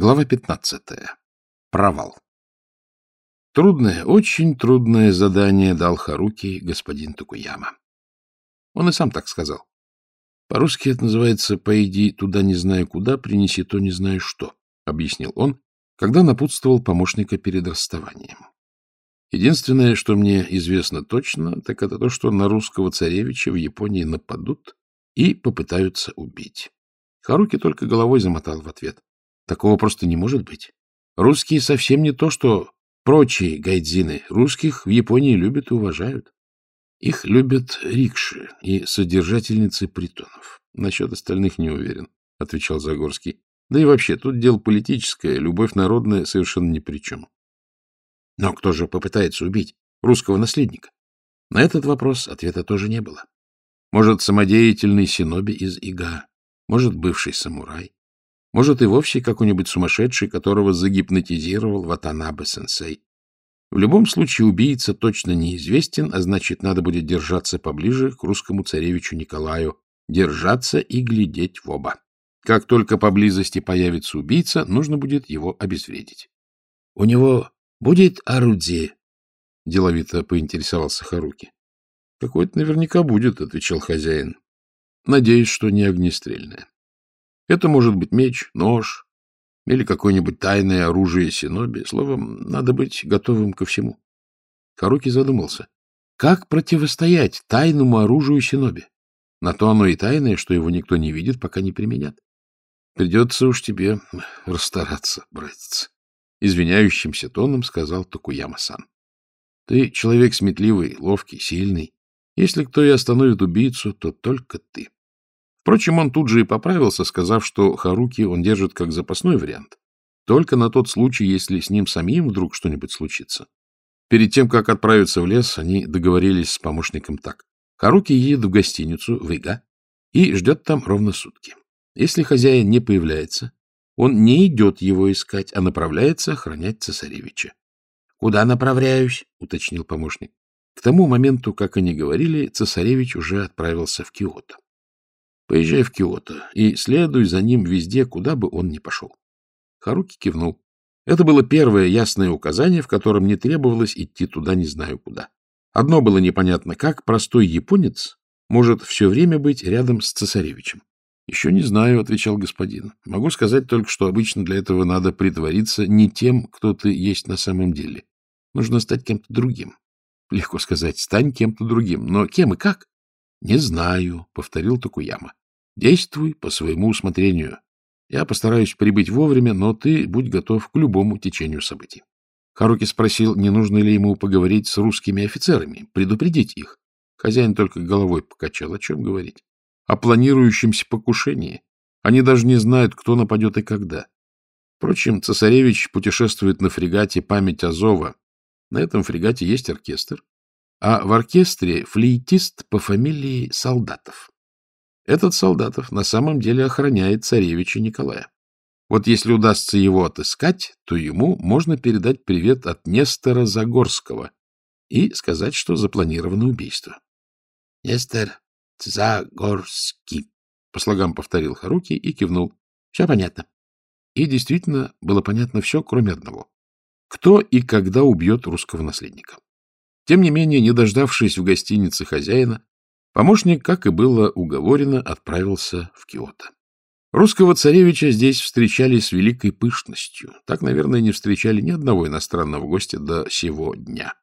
Глава 15. Провал. Трудное, очень трудное задание дал Харуки господин Токуяма. Он и сам так сказал. По-русски это называется «пойди туда не знаю куда, принеси то не знаю что», — объяснил он, когда напутствовал помощника перед расставанием. Единственное, что мне известно точно, так это то, что на русского царевича в Японии нападут и попытаются убить. Харуки только головой замотал в ответ. Такого просто не может быть. Русские совсем не то, что прочие гайдзины. Русских в Японии любят и уважают. Их любят рикши и содержательницы притонов. Насчет остальных не уверен, — отвечал Загорский. Да и вообще, тут дело политическое, любовь народная совершенно ни при чем. Но кто же попытается убить русского наследника? На этот вопрос ответа тоже не было. Может, самодеятельный синоби из Ига, может, бывший самурай, может, и вовсе какой-нибудь сумасшедший, которого загипнотизировал Ватанабе-сенсей. В любом случае убийца точно неизвестен, а значит, надо будет держаться поближе к русскому царевичу Николаю, держаться и глядеть в оба. Как только поблизости появится убийца, нужно будет его обезвредить. — У него будет орудие? — деловито поинтересовался Харуки. — Какое-то наверняка будет, — отвечал хозяин. — Надеюсь, что не огнестрельное. Это может быть меч, нож или какое-нибудь тайное оружие Синоби. Словом, надо быть готовым ко всему. Харуки задумался. Как противостоять тайному оружию Синоби? На то оно и тайное, что его никто не видит, пока не применят. Придется уж тебе расстараться, братец. Извиняющимся тоном сказал Токуяма-сан. Ты человек сметливый, ловкий, сильный. Если кто и остановит убийцу, то только ты. Впрочем, он тут же и поправился, сказав, что Харуки он держит как запасной вариант. Только на тот случай, если с ним самим вдруг что-нибудь случится. Перед тем, как отправиться в лес, они договорились с помощником так. Харуки едет в гостиницу в Ига и ждет там ровно сутки. Если хозяин не появляется, он не идет его искать, а направляется охранять цесаревича. — Куда направляюсь? — уточнил помощник. К тому моменту, как они говорили, цесаревич уже отправился в Киото. Поезжай в Киото и следуй за ним везде, куда бы он ни пошел. Харуки кивнул. Это было первое ясное указание, в котором не требовалось идти туда не знаю куда. Одно было непонятно, как простой японец может все время быть рядом с цесаревичем. — Еще не знаю, — отвечал господин. — Могу сказать только, что обычно для этого надо притвориться не тем, кто ты есть на самом деле. Нужно стать кем-то другим. Легко сказать, стань кем-то другим. Но кем и как? — Не знаю, — повторил Токуяма. Действуй по своему усмотрению. Я постараюсь прибыть вовремя, но ты будь готов к любому течению событий. Харуки спросил, не нужно ли ему поговорить с русскими офицерами, предупредить их. Хозяин только головой покачал. О чем говорить? О планирующемся покушении. Они даже не знают, кто нападет и когда. Впрочем, цесаревич путешествует на фрегате «Память Азова». На этом фрегате есть оркестр, а в оркестре флейтист по фамилии Солдатов. Этот Солдатов на самом деле охраняет царевича Николая. Вот если удастся его отыскать, то ему можно передать привет от Нестора Загорского и сказать, что запланировано убийство. — Нестор Загорский, — по слогам повторил Харуки и кивнул. — Все понятно. И действительно было понятно все, кроме одного. Кто и когда убьет русского наследника. Тем не менее, не дождавшись в гостинице хозяина, Помощник, как и было уговорено, отправился в Киото. Русского царевича здесь встречали с великой пышностью. Так, наверное, не встречали ни одного иностранного гостя до сего дня.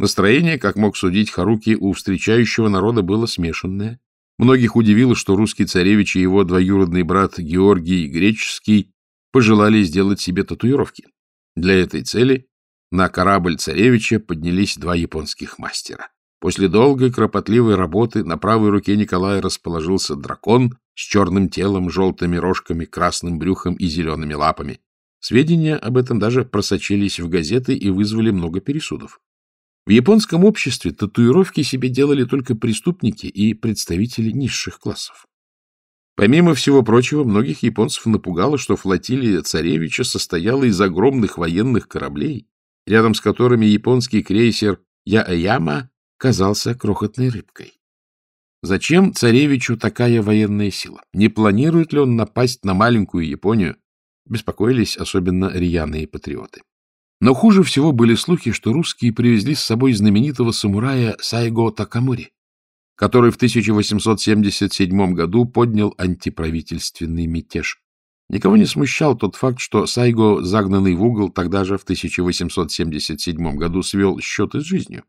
Настроение, как мог судить Харуки, у встречающего народа было смешанное. Многих удивило, что русский царевич и его двоюродный брат Георгий Греческий пожелали сделать себе татуировки. Для этой цели на корабль царевича поднялись два японских мастера. После долгой кропотливой работы на правой руке Николая расположился дракон с черным телом, желтыми рожками, красным брюхом и зелеными лапами. Сведения об этом даже просочились в газеты и вызвали много пересудов. В японском обществе татуировки себе делали только преступники и представители низших классов. Помимо всего прочего, многих японцев напугало, что флотилия царевича состояла из огромных военных кораблей, рядом с которыми японский крейсер Яэяма казался крохотной рыбкой. Зачем царевичу такая военная сила? Не планирует ли он напасть на маленькую Японию? беспокоились особенно рьяные патриоты. Но хуже всего были слухи, что русские привезли с собой знаменитого самурая Сайго Такамури, который в 1877 году поднял антиправительственный мятеж. Никого не смущал тот факт, что Сайго, загнанный в угол, тогда же в 1877 году свел счеты с жизнью.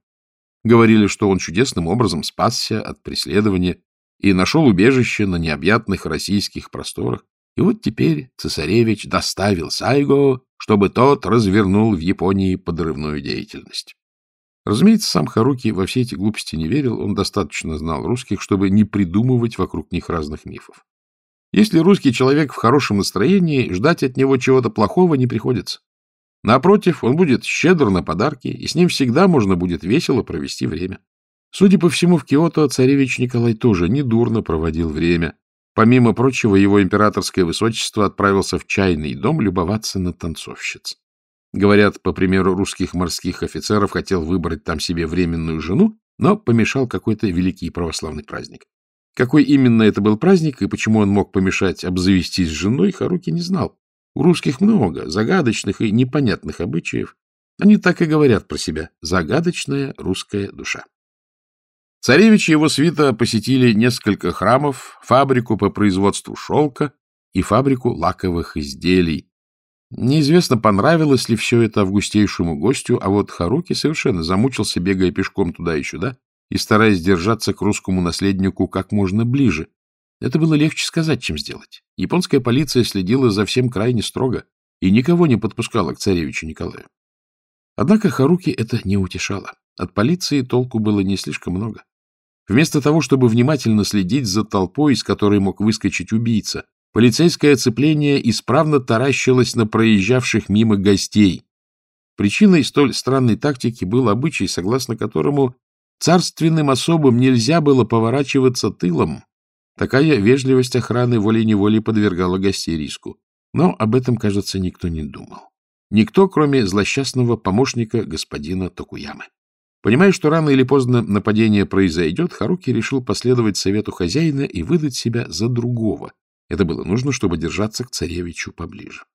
Говорили, что он чудесным образом спасся от преследования и нашел убежище на необъятных российских просторах. И вот теперь цесаревич доставил Сайго, чтобы тот развернул в Японии подрывную деятельность. Разумеется, сам Харуки во все эти глупости не верил, он достаточно знал русских, чтобы не придумывать вокруг них разных мифов. Если русский человек в хорошем настроении, ждать от него чего-то плохого не приходится. Напротив, он будет щедр на подарки, и с ним всегда можно будет весело провести время. Судя по всему, в Киото царевич Николай тоже недурно проводил время. Помимо прочего, его императорское высочество отправился в чайный дом любоваться на танцовщиц. Говорят, по примеру русских морских офицеров, хотел выбрать там себе временную жену, но помешал какой-то великий православный праздник. Какой именно это был праздник и почему он мог помешать обзавестись женой, Харуки не знал. У русских много загадочных и непонятных обычаев. Они так и говорят про себя — загадочная русская душа. Царевич и его свита посетили несколько храмов, фабрику по производству шелка и фабрику лаковых изделий. Неизвестно, понравилось ли все это августейшему гостю, а вот Харуки совершенно замучился, бегая пешком туда и сюда, и стараясь держаться к русскому наследнику как можно ближе. Это было легче сказать, чем сделать. Японская полиция следила за всем крайне строго и никого не подпускала к царевичу Николаю. Однако Харуки это не утешало. От полиции толку было не слишком много. Вместо того, чтобы внимательно следить за толпой, из которой мог выскочить убийца, полицейское оцепление исправно таращилось на проезжавших мимо гостей. Причиной столь странной тактики был обычай, согласно которому Царственным особам нельзя было поворачиваться тылом. Такая вежливость охраны волей-неволей подвергала гостей риску. Но об этом, кажется, никто не думал. Никто, кроме злосчастного помощника господина Токуямы. Понимая, что рано или поздно нападение произойдет, Харуки решил последовать совету хозяина и выдать себя за другого. Это было нужно, чтобы держаться к царевичу поближе.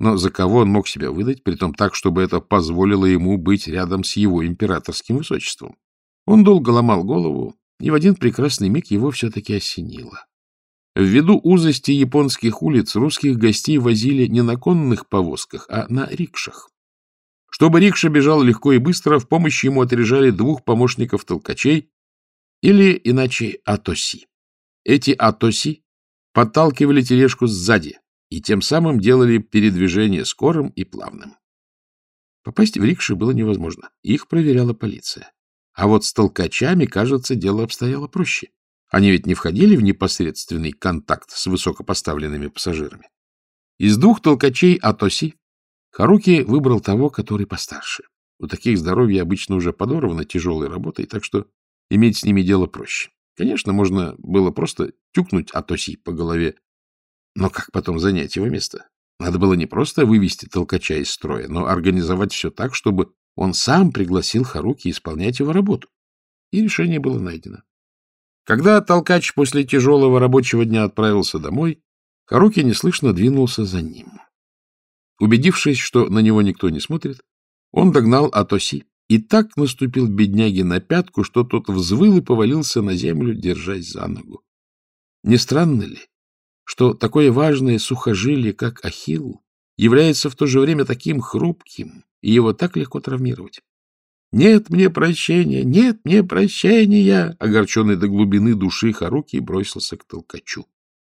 Но за кого он мог себя выдать, притом так, чтобы это позволило ему быть рядом с его императорским высочеством? Он долго ломал голову, и в один прекрасный миг его все-таки осенило. Ввиду узости японских улиц русских гостей возили не на конных повозках, а на рикшах. Чтобы рикша бежал легко и быстро, в помощь ему отряжали двух помощников-толкачей, или, иначе, атоси. Эти атоси подталкивали тележку сзади и тем самым делали передвижение скорым и плавным. Попасть в рикши было невозможно. Их проверяла полиция. А вот с толкачами, кажется, дело обстояло проще. Они ведь не входили в непосредственный контакт с высокопоставленными пассажирами. Из двух толкачей Атоси Харуки выбрал того, который постарше. У таких здоровье обычно уже подорвано тяжелой работой, так что иметь с ними дело проще. Конечно, можно было просто тюкнуть Атоси по голове, но как потом занять его место? Надо было не просто вывести толкача из строя, но организовать все так, чтобы он сам пригласил Харуки исполнять его работу. И решение было найдено. Когда толкач после тяжелого рабочего дня отправился домой, Харуки неслышно двинулся за ним. Убедившись, что на него никто не смотрит, он догнал Атоси и так наступил бедняге на пятку, что тот взвыл и повалился на землю, держась за ногу. Не странно ли, что такое важное сухожилие, как ахилл, является в то же время таким хрупким, и его так легко травмировать. «Нет мне прощения! Нет мне прощения!» Огорченный до глубины души Харуки бросился к толкачу.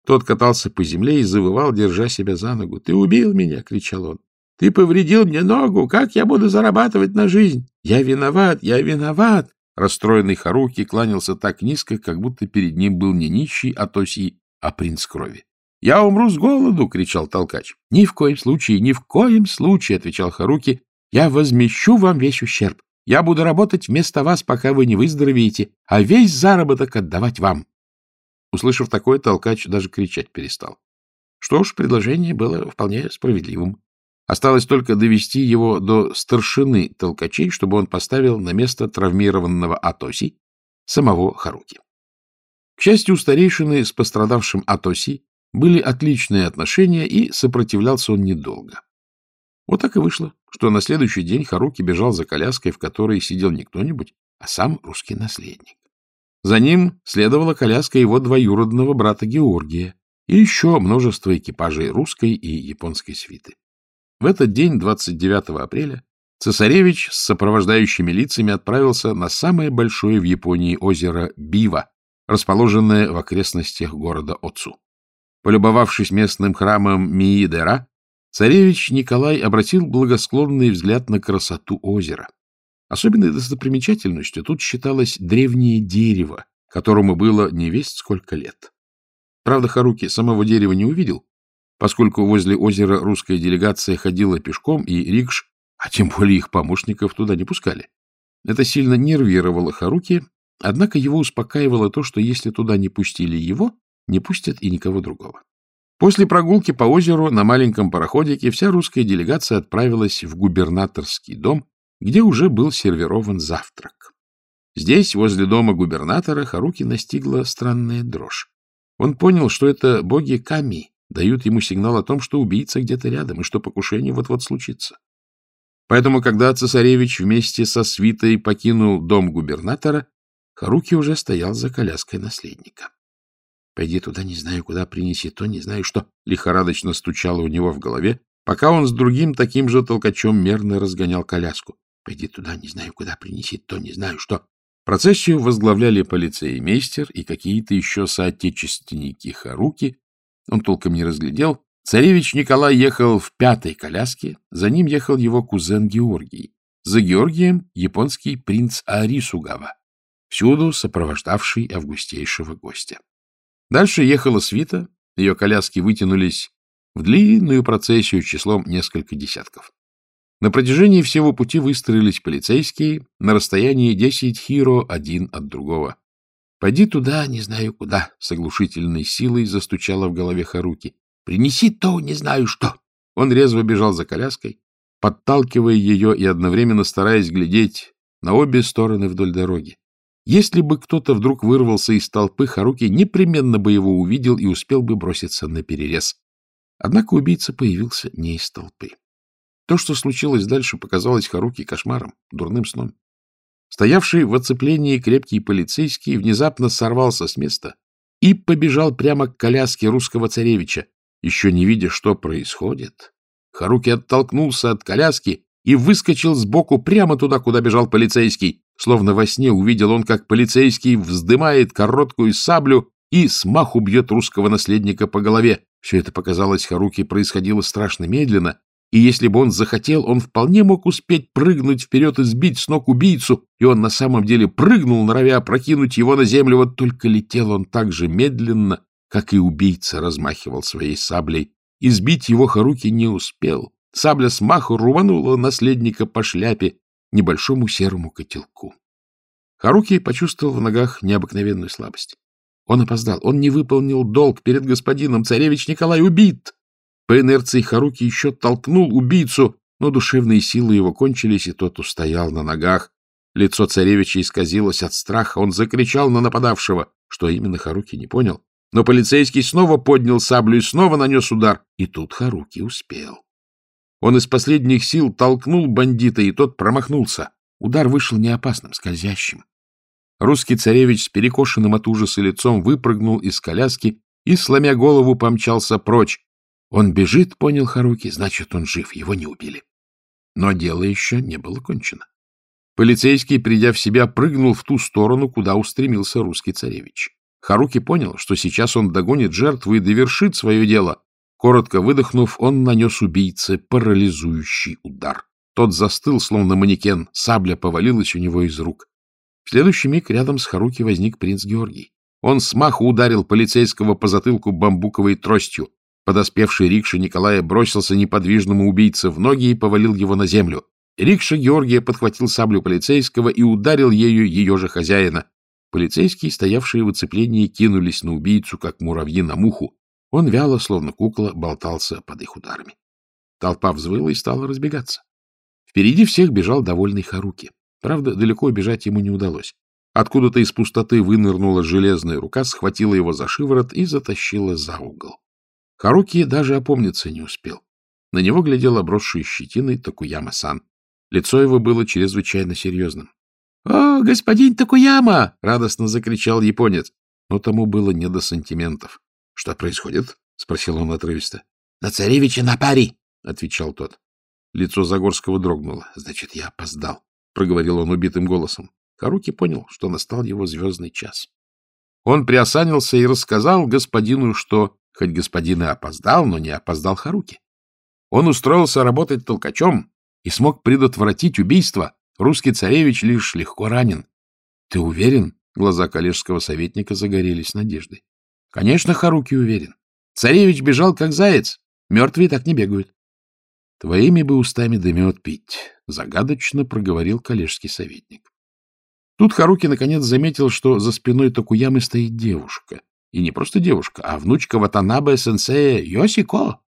Тот катался по земле и завывал, держа себя за ногу. «Ты убил меня!» — кричал он. «Ты повредил мне ногу! Как я буду зарабатывать на жизнь? Я виноват! Я виноват!» Расстроенный Харуки кланялся так низко, как будто перед ним был не нищий Атоси, а принц крови. — Я умру с голоду! — кричал толкач. — Ни в коем случае, ни в коем случае! — отвечал Харуки. — Я возмещу вам весь ущерб. Я буду работать вместо вас, пока вы не выздоровеете, а весь заработок отдавать вам. Услышав такое, толкач даже кричать перестал. Что ж, предложение было вполне справедливым. Осталось только довести его до старшины толкачей, чтобы он поставил на место травмированного Атоси самого Харуки. К счастью, у старейшины с пострадавшим Атоси были отличные отношения, и сопротивлялся он недолго. Вот так и вышло, что на следующий день Харуки бежал за коляской, в которой сидел не кто-нибудь, а сам русский наследник. За ним следовала коляска его двоюродного брата Георгия и еще множество экипажей русской и японской свиты. В этот день, 29 апреля, цесаревич с сопровождающими лицами отправился на самое большое в Японии озеро Бива, расположенное в окрестностях города Оцу. Полюбовавшись местным храмом Миидера, царевич Николай обратил благосклонный взгляд на красоту озера. Особенной достопримечательностью тут считалось древнее дерево, которому было не весть сколько лет. Правда, Харуки самого дерева не увидел, поскольку возле озера русская делегация ходила пешком, и рикш, а тем более их помощников, туда не пускали. Это сильно нервировало Харуки, однако его успокаивало то, что если туда не пустили его, не пустят и никого другого. После прогулки по озеру на маленьком пароходике вся русская делегация отправилась в губернаторский дом, где уже был сервирован завтрак. Здесь, возле дома губернатора, Харуки настигла странная дрожь. Он понял, что это боги Ками дают ему сигнал о том, что убийца где-то рядом и что покушение вот-вот случится. Поэтому, когда цесаревич вместе со свитой покинул дом губернатора, Харуки уже стоял за коляской наследника. «Пойди туда, не знаю куда, принеси то, не знаю что», лихорадочно стучало у него в голове, пока он с другим таким же толкачом мерно разгонял коляску. Пойди туда, не знаю куда, принеси то, не знаю что. Процессию возглавляли полицеймейстер и какие-то еще соотечественники Харуки. Он толком не разглядел. Царевич Николай ехал в пятой коляске, за ним ехал его кузен Георгий. За Георгием японский принц Арисугава, всюду сопровождавший августейшего гостя. Дальше ехала свита, ее коляски вытянулись в длинную процессию числом несколько десятков. На протяжении всего пути выстроились полицейские на расстоянии десять хиро один от другого. «Пойди туда, не знаю куда», — с оглушительной силой застучала в голове Харуки. «Принеси то, не знаю что». Он резво бежал за коляской, подталкивая ее и одновременно стараясь глядеть на обе стороны вдоль дороги. Если бы кто-то вдруг вырвался из толпы, Харуки непременно бы его увидел и успел бы броситься на перерез. Однако убийца появился не из толпы. То, что случилось дальше, показалось Харуки кошмаром, дурным сном. Стоявший в оцеплении крепкий полицейский внезапно сорвался с места и побежал прямо к коляске русского царевича, еще не видя, что происходит. Харуки оттолкнулся от коляски и выскочил сбоку прямо туда, куда бежал полицейский. Словно во сне увидел он, как полицейский вздымает короткую саблю и смаху бьет русского наследника по голове. Все это показалось Харуки происходило страшно медленно, и если бы он захотел, он вполне мог успеть прыгнуть вперед и сбить с ног убийцу, и он на самом деле прыгнул, норовя прокинуть его на землю, вот только летел он так же медленно, как и убийца размахивал своей саблей, и сбить его Харуки не успел. Сабля с маху рванула наследника по шляпе, небольшому серому котелку. Харуки почувствовал в ногах необыкновенную слабость. Он опоздал, он не выполнил долг перед господином, царевич Николай убит. По инерции Харуки еще толкнул убийцу, но душевные силы его кончились, и тот устоял на ногах. Лицо царевича исказилось от страха, он закричал на нападавшего, что именно Харуки не понял. Но полицейский снова поднял саблю и снова нанес удар, и тут Харуки успел. Он из последних сил толкнул бандита, и тот промахнулся. Удар вышел неопасным, скользящим. Русский царевич с перекошенным от ужаса лицом выпрыгнул из коляски и, сломя голову, помчался прочь, он бежит, понял Харуки, значит, он жив, его не убили. Но дело еще не было кончено. Полицейский, придя в себя, прыгнул в ту сторону, куда устремился русский царевич. Харуки понял, что сейчас он догонит жертву и довершит свое дело. Коротко выдохнув, он нанес убийце парализующий удар. Тот застыл, словно манекен, сабля повалилась у него из рук. В следующий миг рядом с Харуки возник принц Георгий. Он смаху ударил полицейского по затылку бамбуковой тростью. Подоспевший рикша Николая бросился неподвижному убийце в ноги и повалил его на землю. Рикша Георгия подхватил саблю полицейского и ударил ею ее же хозяина. Полицейские, стоявшие в оцеплении, кинулись на убийцу, как муравьи на муху. Он вяло, словно кукла, болтался под их ударами. Толпа взвыла и стала разбегаться. Впереди всех бежал довольный Харуки. Правда, далеко убежать ему не удалось. Откуда-то из пустоты вынырнула железная рука, схватила его за шиворот и затащила за угол. Харуки даже опомниться не успел. На него глядел обросший щетиной Токуяма-сан. Лицо его было чрезвычайно серьезным. — О, господин Токуяма! — радостно закричал японец. Но тому было не до сантиментов. — Что происходит? — спросил он отрывисто. — На царевича напари! — отвечал тот. Лицо Загорского дрогнуло. — Значит, я опоздал, — проговорил он убитым голосом. Харуки понял, что настал его звездный час. Он приосанился и рассказал господину, что, хоть господин и опоздал, но не опоздал Харуки. Он устроился работать толкачом и смог предотвратить убийство. Русский царевич лишь легко ранен. — Ты уверен? — глаза коллежского советника загорелись надеждой. — Конечно, Харуки уверен. Царевич бежал, как заяц. Мертвые так не бегают. — Твоими бы устами да пить, — загадочно проговорил коллежский советник. Тут Харуки наконец заметил, что за спиной Токуямы стоит девушка. И не просто девушка, а внучка Ватанабе-сенсея Йосико.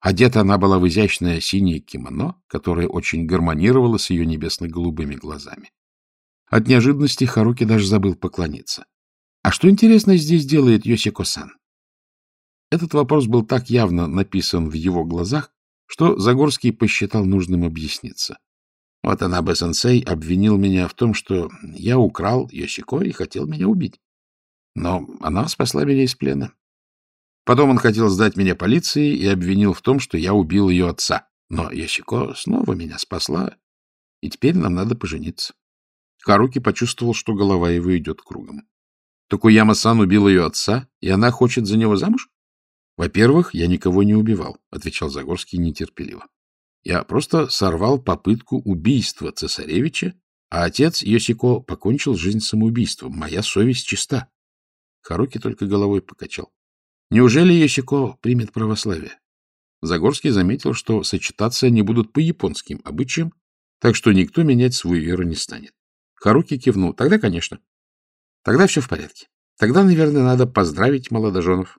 Одета она была в изящное синее кимоно, которое очень гармонировало с ее небесно-голубыми глазами. От неожиданности Харуки даже забыл поклониться. А что, интересно, здесь делает Йосико-сан? Этот вопрос был так явно написан в его глазах, что Загорский посчитал нужным объясниться. Вот она бы, сенсей, обвинил меня в том, что я украл Йосико и хотел меня убить. Но она спасла меня из плена. Потом он хотел сдать меня полиции и обвинил в том, что я убил ее отца. Но Ясико снова меня спасла, и теперь нам надо пожениться. Харуки почувствовал, что голова его идет кругом. Токуяма-сан убил ее отца, и она хочет за него замуж? Во-первых, я никого не убивал, — отвечал Загорский нетерпеливо. Я просто сорвал попытку убийства цесаревича, а отец Йосико покончил жизнь самоубийством. Моя совесть чиста. Харуки только головой покачал. Неужели Йосико примет православие? Загорский заметил, что сочетаться они будут по японским обычаям, так что никто менять свою веру не станет. Харуки кивнул. Тогда, конечно. Тогда все в порядке. Тогда, наверное, надо поздравить молодоженов.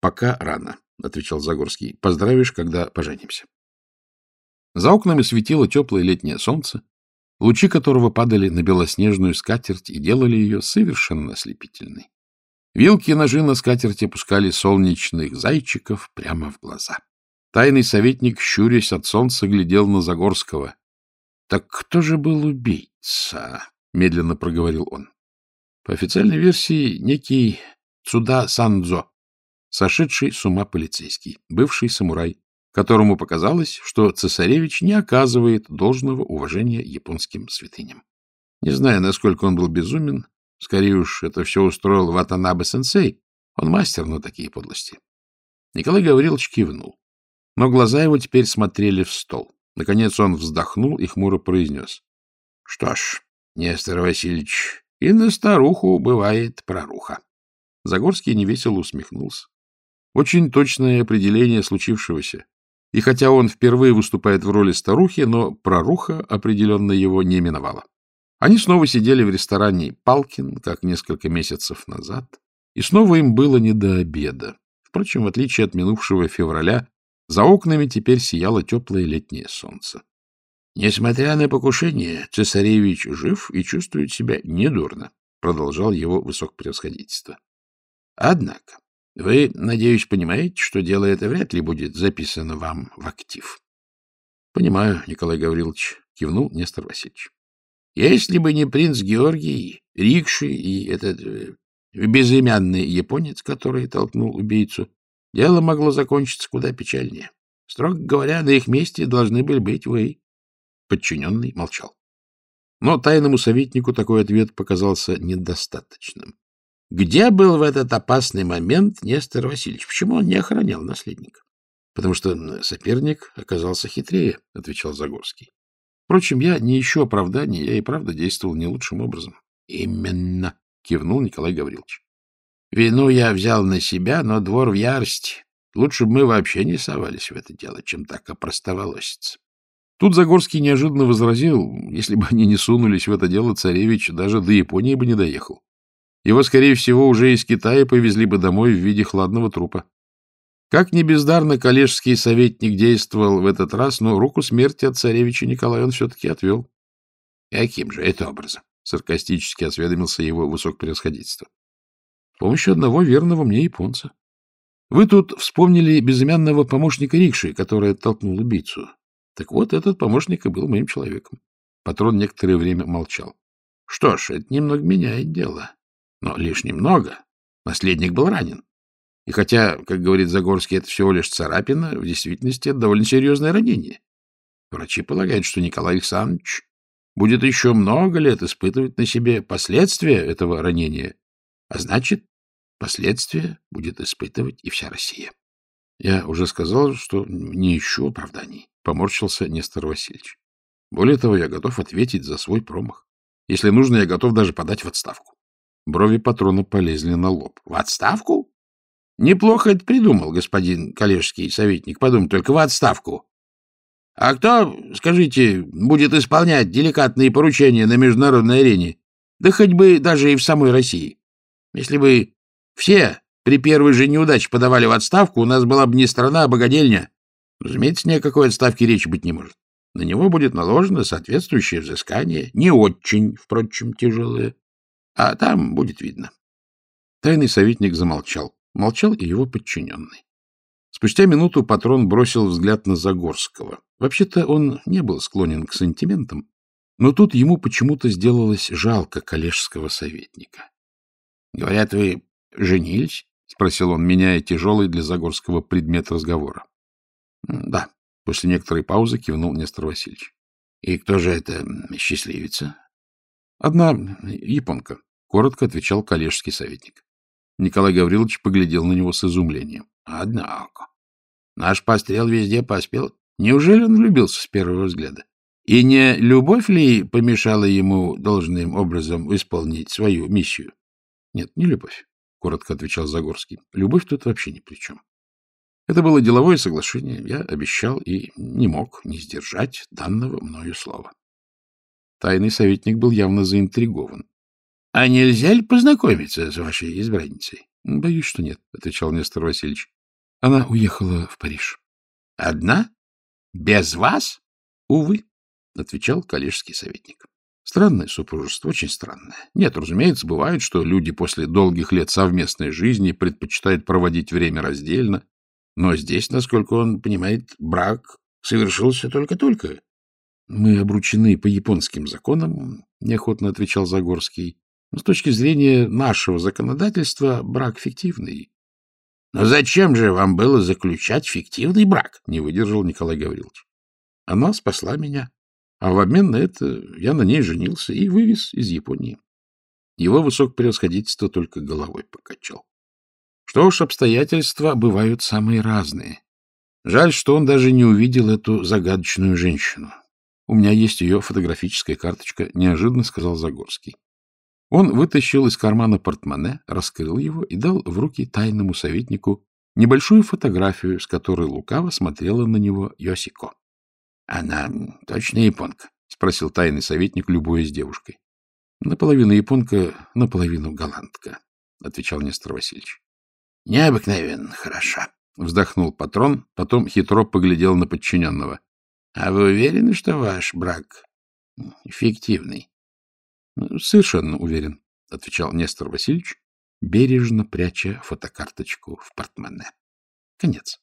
Пока рано, — отвечал Загорский. Поздравишь, когда поженимся. За окнами светило теплое летнее солнце, лучи которого падали на белоснежную скатерть и делали ее совершенно ослепительной. Вилки и ножи на скатерти пускали солнечных зайчиков прямо в глаза. Тайный советник, щурясь от солнца, глядел на Загорского. — Так кто же был убийца? — медленно проговорил он. По официальной версии, некий Цуда Сандзо, сошедший с ума полицейский, бывший самурай, которому показалось, что цесаревич не оказывает должного уважения японским святыням. Не знаю, насколько он был безумен, Скорее уж, это все устроил Ватанабе-сенсей. Он мастер на такие подлости. Николай Гаврилович кивнул. Но глаза его теперь смотрели в стол. Наконец он вздохнул и хмуро произнес. — Что ж, Нестор Васильевич, и на старуху бывает проруха. Загорский невесело усмехнулся. Очень точное определение случившегося. И хотя он впервые выступает в роли старухи, но проруха определенно его не миновала. Они снова сидели в ресторане «Палкин», как несколько месяцев назад, и снова им было не до обеда. Впрочем, в отличие от минувшего февраля, за окнами теперь сияло теплое летнее солнце. Несмотря на покушение, цесаревич жив и чувствует себя недурно, продолжал его высокопревосходительство. Однако, вы, надеюсь, понимаете, что дело это вряд ли будет записано вам в актив. — Понимаю, Николай Гаврилович, — кивнул Нестор Васильевич. Если бы не принц Георгий, Рикши и этот э, безымянный японец, который толкнул убийцу, дело могло закончиться куда печальнее. Строго говоря, на их месте должны были быть вы. Подчиненный молчал. Но тайному советнику такой ответ показался недостаточным. Где был в этот опасный момент Нестор Васильевич? Почему он не охранял наследника? — Потому что соперник оказался хитрее, — отвечал Загорский. Впрочем, я не ищу оправданий, я и правда действовал не лучшим образом. — Именно, — кивнул Николай Гаврилович. — Вину я взял на себя, но двор в ярости. Лучше бы мы вообще не совались в это дело, чем так опростоволоситься. Тут Загорский неожиданно возразил, если бы они не сунулись в это дело, царевич даже до Японии бы не доехал. Его, скорее всего, уже из Китая повезли бы домой в виде хладного трупа. Как ни бездарно коллежский советник действовал в этот раз, но руку смерти от царевича Николая он все-таки отвел. — Каким же это образом? — саркастически осведомился его высокопревосходительство. — С помощью одного верного мне японца. Вы тут вспомнили безымянного помощника рикши, который оттолкнул убийцу. Так вот, этот помощник и был моим человеком. Патрон некоторое время молчал. Что ж, это немного меняет дело. Но лишь немного. Наследник был ранен. И хотя, как говорит Загорский, это всего лишь царапина, в действительности это довольно серьезное ранение. Врачи полагают, что Николай Александрович будет еще много лет испытывать на себе последствия этого ранения, а значит, Последствия будет испытывать и вся Россия. Я уже сказал, что не ищу оправданий, — поморщился Нестор Васильевич. Более того, я готов ответить за свой промах. Если нужно, я готов даже подать в отставку. Брови патрона полезли на лоб. — В отставку? Неплохо это придумал, господин коллежский советник. Подумай только, в отставку. А кто, скажите, будет исполнять деликатные поручения на международной арене? Да хоть бы даже и в самой России. Если бы все при первой же неудаче подавали в отставку, у нас была бы не страна, а богадельня. Разумеется, ни о какой отставке речи быть не может. На него будет наложено соответствующее взыскание, не очень, впрочем, тяжелое. А там будет видно. Тайный советник замолчал. Молчал и его подчиненный. Спустя минуту патрон бросил взгляд на Загорского. Вообще-то он не был склонен к сантиментам, но тут ему почему-то сделалось жалко коллежского советника. — Говорят, вы — Женились? — спросил он, меняя тяжелый для Загорского предмет разговора. — Да. После некоторой паузы кивнул Нестор Васильевич. — И кто же это счастливица? — Одна японка, — коротко отвечал коллежский советник. Николай Гаврилович поглядел на него с изумлением. — Однако. Наш пострел везде поспел. Неужели он влюбился с первого взгляда? И не любовь ли помешала ему должным образом исполнить свою миссию? — Нет, не любовь коротко отвечал Загорский. Любовь тут вообще ни при чем. Это было деловое соглашение. Я обещал и не мог не сдержать данного мною слова. Тайный советник был явно заинтригован. — А нельзя ли познакомиться с вашей избранницей? — Боюсь, что нет, — отвечал Нестор Васильевич. Она уехала в Париж. — Одна? Без вас? — Увы, — отвечал коллежский советник. Странное супружество, очень странное. Нет, разумеется, бывает, что люди после долгих лет совместной жизни предпочитают проводить время раздельно, но здесь, насколько он понимает, брак совершился только-только. — Мы обручены по японским законам, — неохотно отвечал Загорский. — С точки зрения нашего законодательства брак фиктивный. — Но зачем же вам было заключать фиктивный брак? — не выдержал Николай Гаврилович. — Она спасла меня. А в обмен на это я на ней женился и вывез из Японии. Его высокопревосходительство только головой покачал. Что ж, обстоятельства бывают самые разные. Жаль, что он даже не увидел эту загадочную женщину. У меня есть ее фотографическая карточка, неожиданно сказал Загорский. Он вытащил из кармана портмоне, раскрыл его и дал в руки тайному советнику небольшую фотографию, с которой лукаво смотрела на него Йосико. — Она точно японка? — спросил тайный советник, любуясь девушкой. — Наполовину японка, наполовину голландка, — отвечал Нестор Васильевич. — Необыкновенно хороша, — вздохнул патрон, потом хитро поглядел на подчиненного. — А вы уверены, что ваш брак фиктивный? — Совершенно уверен, — отвечал Нестор Васильевич, бережно пряча фотокарточку в портмоне. Конец.